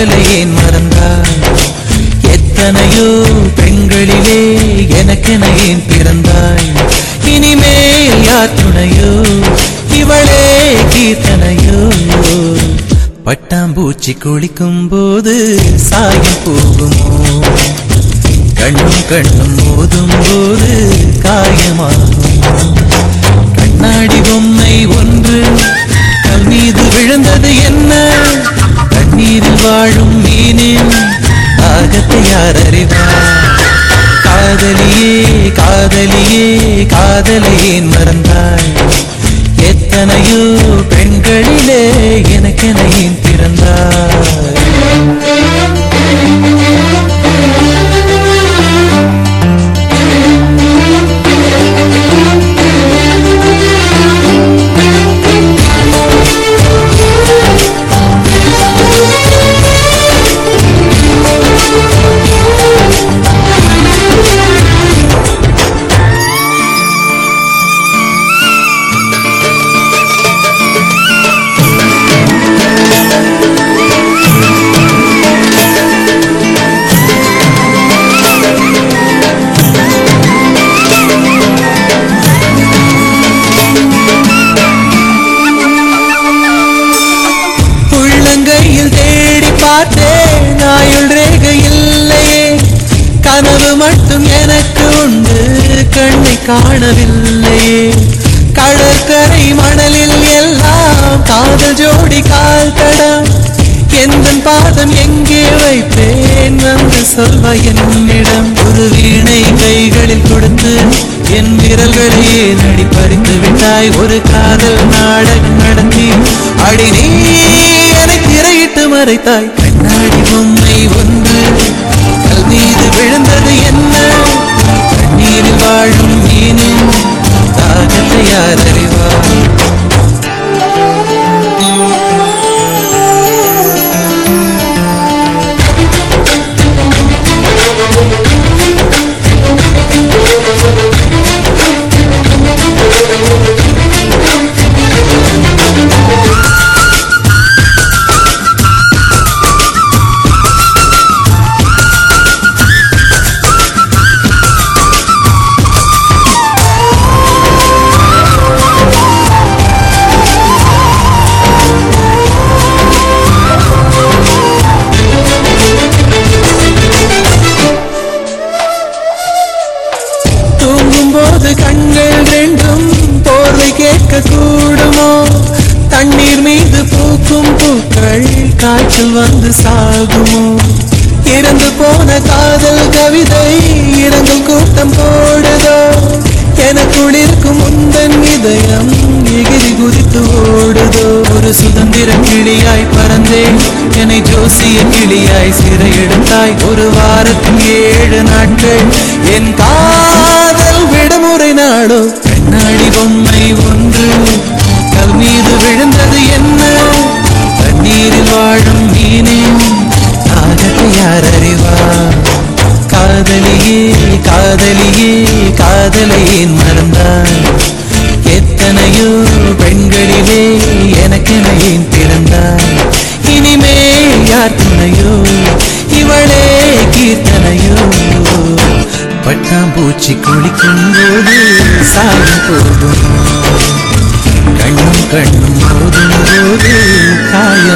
காதலை ஏன் மறந்தாய். எத்தனையோ பெண்களிலே எனக்கென ஏன் பிறந்தாய். இனிமேல் யார் துணையோ? இவளே கீர்த்தனையோ? பட்டாம்பூச்சி குளிக்கும் போது சாயம் போகுமோ? கண்ணும் கண்ணும் மோதும் போது காயமாகும்? கண்ணாடி பொம்மை ஒன்று கல் விழுந்தது என்ன? நீரில் வாழும் மீனின் தாகத்தை யார் அறிவார் காதலியே காதலியே காதலை ஏன் மறந்தாய்? எத்தனையோ பெண்களிலே பார்த்தேன். ஆயுள் ரேகை இல்லையே கனவு மட்டும் எனக்கு உண்டு. கண்ணை காணவில்லையே. கடற்கரை மணலில் எல்லாம் காதல் ஜோடி கால் தடம் எந்த பாதம் எங்கே வைப்பேன் வந்து சொல்வ என்னிடம். ஒரு வீணை கைகளில் கொடுத்து என் விரல்களையே நடி பறிந்து விட்டாய்? ஒரு காதல் நாடகம் நடத்தி அடி நீ எனக்கு இறையிட்டு மறைத்தாய். கண்ணாடி பொம்மை ஒன்று. கல் மீது விழுந்தது என்ன? கண்ணீரில் வாழும் தாகத்தை யார் காய்ச்சல் வந்து சாகுமோ? இறந்து போன காதல் கவிதை இரங்கல் கூட்டம் போடுதோ? எனக்குளிருக்கும் முந்தன் இதயம் எகிரி குதித்து ஓடுதோ? ஒரு சுதந்திர கிளியாய் பறந்தேன். என்னை ஜோசிய கிளியாய் சிறையெடுத்தாய் ஒரு வாரத்தின் ஏழு நாட்கள் என் கா காதலை ஏன் மறந்தாய் எத்தனையோ பெண்களிலே எனக்கென ஏன் பிறந்தாய் இனிமே யார் துணையோ? இவளே கீர்த்தனையோ? பட்டாம்பூச்சி குளிக்கும் போது சாயம் போதும். கண்ணும் கண்ணும் போதும் போது காயமாகும்